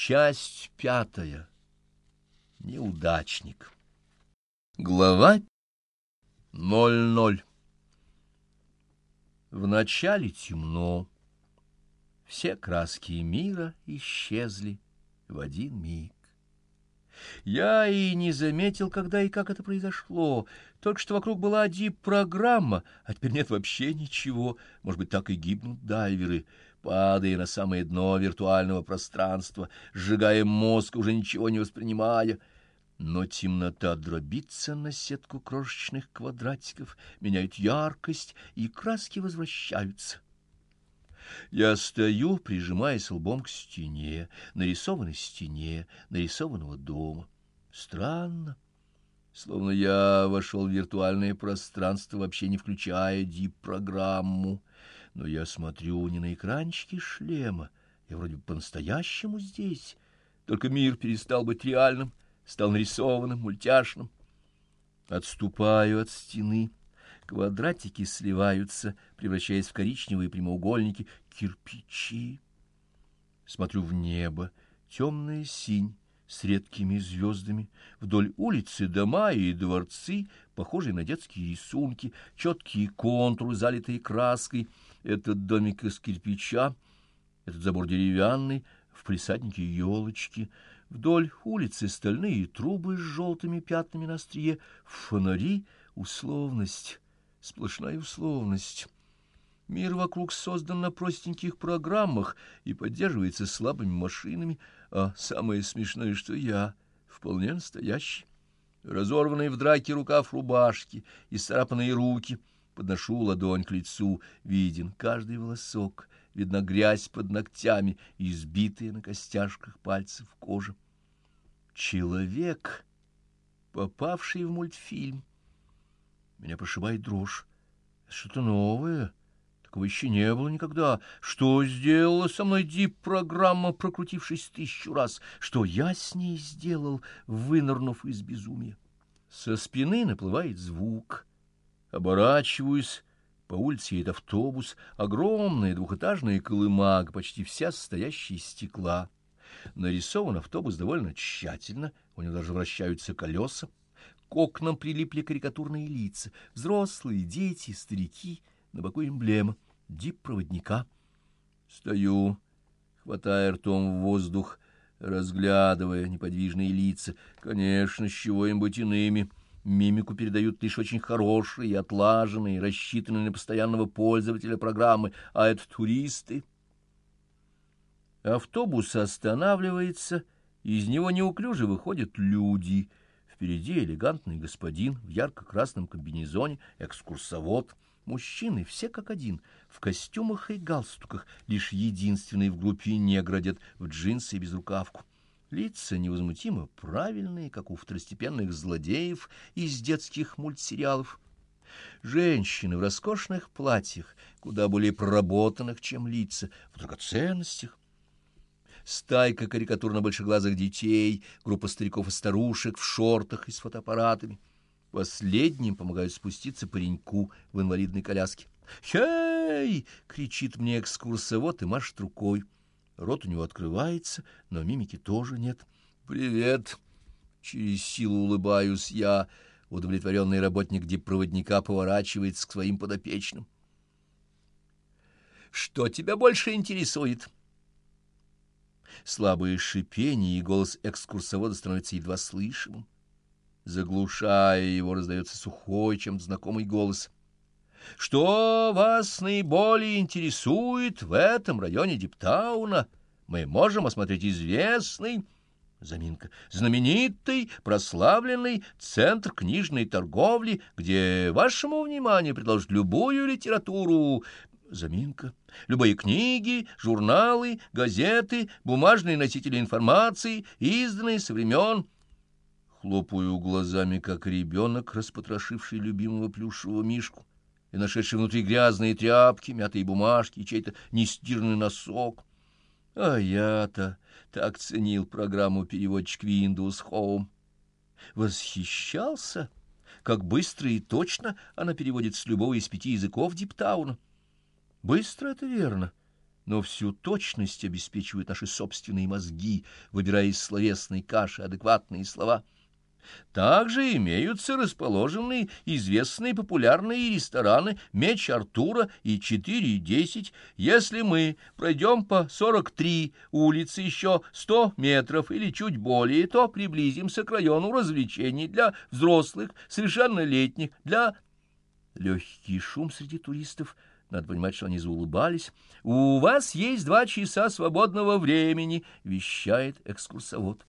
Часть пятая. Неудачник. Глава 00. Вначале темно. Все краски мира исчезли в один миг. Я и не заметил, когда и как это произошло. Только что вокруг была дип-программа, а теперь нет вообще ничего. Может быть, так и гибнут дайверы падая на самое дно виртуального пространства, сжигая мозг, уже ничего не воспринимая. Но темнота дробится на сетку крошечных квадратиков, меняет яркость, и краски возвращаются. Я стою, прижимаясь лбом к стене, нарисованной стене, нарисованного дома. Странно. Словно я вошел в виртуальное пространство, вообще не включая дип-программу но я смотрю не на экранчики шлема, я вроде бы по-настоящему здесь, только мир перестал быть реальным, стал нарисованным, мультяшным. Отступаю от стены, квадратики сливаются, превращаясь в коричневые прямоугольники, кирпичи. Смотрю в небо, темная синь, с редкими звездами, вдоль улицы дома и дворцы, похожие на детские рисунки, четкие контуры, залитые краской — этот домик из кирпича, этот забор деревянный, в присаднике елочки, вдоль улицы стальные трубы с желтыми пятнами на острие, фонари, условность, сплошная условность. Мир вокруг создан на простеньких программах и поддерживается слабыми машинами, а самое смешное, что я вполне настоящий. Разорванный в драке рукав рубашки и царапанные руки — Подношу ладонь к лицу, виден каждый волосок, видна грязь под ногтями, избитая на костяшках пальцев кожа. Человек, попавший в мультфильм. Меня прошибает дрожь. Что-то новое. Такого еще не было никогда. Что сделала со мной дип-программа, прокрутившись тысячу раз? Что я с ней сделал, вынырнув из безумия? Со спины наплывает звук — Оборачиваюсь, по улице едет автобус, огромная двухэтажная колымага, почти вся состоящая из стекла. Нарисован автобус довольно тщательно, у него даже вращаются колеса. К окнам прилипли карикатурные лица, взрослые, дети, старики, на боку эмблема, дип-проводника. Стою, хватая ртом в воздух, разглядывая неподвижные лица. Конечно, с чего им быть иными — Мимику передают лишь очень хорошие, отлаженные, рассчитанные на постоянного пользователя программы, а это туристы. Автобус останавливается, из него неуклюже выходят люди. Впереди элегантный господин в ярко-красном комбинезоне, экскурсовод. Мужчины все как один, в костюмах и галстуках, лишь единственный в группе негр одет в джинсы и безрукавку. Лица невозмутимо правильные, как у второстепенных злодеев из детских мультсериалов. Женщины в роскошных платьях, куда более проработанных, чем лица, в драгоценностях. Стайка карикатурно большеглазых детей, группа стариков и старушек в шортах и с фотоаппаратами. Последним помогают спуститься пареньку в инвалидной коляске. «Хей!» — кричит мне экскурсовод и машет рукой. Рот у него открывается, но мимики тоже нет. «Привет!» Через силу улыбаюсь я. Удовлетворенный работник диппроводника поворачивается к своим подопечным. «Что тебя больше интересует?» Слабое шипение и голос экскурсовода становится едва слышимым. Заглушая его, раздается сухой, чем знакомый голос — что вас наиболее интересует в этом районе Диптауна? Мы можем осмотреть известный, заминка, знаменитый, прославленный центр книжной торговли, где вашему вниманию предложат любую литературу, заминка, любые книги, журналы, газеты, бумажные носители информации, изданные со времен... Хлопаю глазами, как ребенок, распотрошивший любимого плюшевого мишку и нашедший внутри грязные тряпки, мятые бумажки и чей-то нестирный носок. А я-то так ценил программу переводчик Windows Home. Восхищался, как быстро и точно она переводит с любого из пяти языков Диптауна. Быстро это верно, но всю точность обеспечивают наши собственные мозги, выбирая из словесной каши адекватные слова. Также имеются расположенные известные популярные рестораны «Меч Артура» и «4.10». Если мы пройдем по 43 улицы еще 100 метров или чуть более, то приблизимся к району развлечений для взрослых, совершеннолетних, для... Легкий шум среди туристов — надо понимать, что они заулыбались. «У вас есть два часа свободного времени», — вещает экскурсовод.